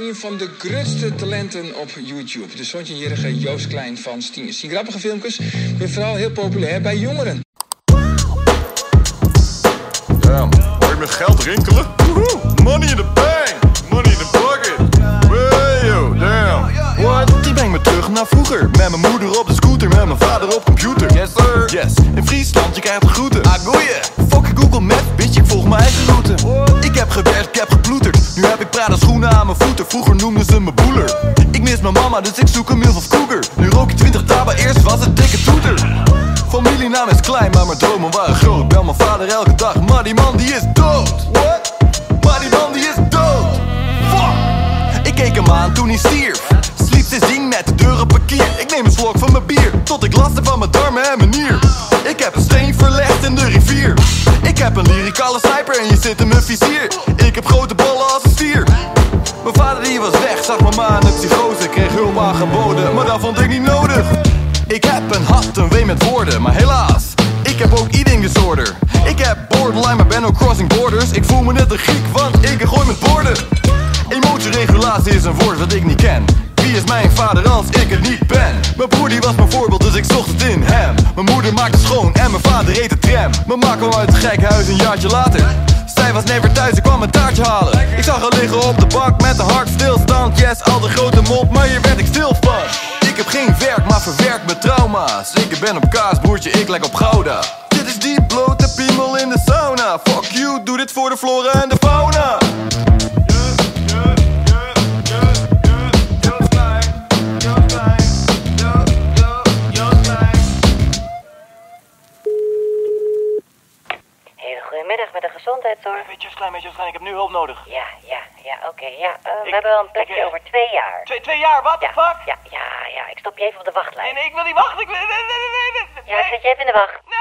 Een van de grootste talenten op YouTube. De zoontje-jerige Joost Klein van Stieners. Zijn grappige filmpjes, vooral heel populair bij jongeren. Damn, hoor je mijn geld rinkelen? Woehoe, money in the bank, money in the pocket. Wayo, damn. What? Die brengt me terug naar vroeger. Met mijn moeder op de scooter, met mijn vader op computer. Yes sir. Yes, in Friesland, je krijgt de groeten. Ah, goeie. Fuck Google Maps, bitch, ik volg mijn eigen route. Ik heb gewerkt, ik heb geploeterd. Nu heb ik Prada schoenen aan mijn voeten. Vroeger noemden ze me boeler. Ik mis mijn mama, dus ik zoek een milf of cougar. Nu rook ik 20 taba, eerst was het dikke toeter. Familienaam is klein, maar mijn dromen waren groot. Bel mijn vader elke dag, maar die man die is dood. What? Maar die man die is dood. Fuck! Ik keek hem aan toen hij stierf. Sliep sindsdien met de deur op parkeer. Ik neem een slok van mijn bier, tot ik last heb van mijn darmen en mijn nier. Ik heb een steen verlegd in de rivier. Ik heb een lyricale sniper en je zit in mijn vizier. Ik heb grote ballen die was weg, zag mama aan de psychose. Kreeg hulp aangeboden, maar dat vond ik niet nodig. Ik heb een hart, een wee met woorden, maar helaas. Ik heb ook eating disorder. Ik heb borderline, maar ben ook crossing borders. Ik voel me net een Griek, want ik gooi met borden. Emotieregulatie is een woord dat ik niet ken. Wie is mijn vader als ik het niet ben? Mijn broer die was mijn voorbeeld, dus ik zocht het in hem. Mijn moeder maakte schoon en mijn vader reed de tram. Mijn ma kwam uit het gekke huis een jaartje later. Zij was never thuis, ik kwam een taartje halen. Ik zag haar liggen op de bank met een hartstilstand. Mond, maar hier werd ik stil van. Ik heb geen werk, maar verwerk mijn trauma's. Ik ben op kaas, broertje, ik lijk op Gouda. Dit is die blote piemel in de sauna. Fuck you, doe dit voor de flora en de fauna. Goedemiddag met de gezondheidszorg. Beetje klein, beetje klein, ik heb nu hulp nodig. Ja, ja, ja, oké, ja. eh, we hebben wel een plekje ik, eh, over twee jaar. Twee, twee jaar, wat? ja, Fuck? ja, ja, ja, ik stop je even op de wachtlijst. Nee, nee, ik wil niet wachten. Ik wil... Nee, nee, nee, nee, nee. Ja, ik zet je even in de wacht. Nee!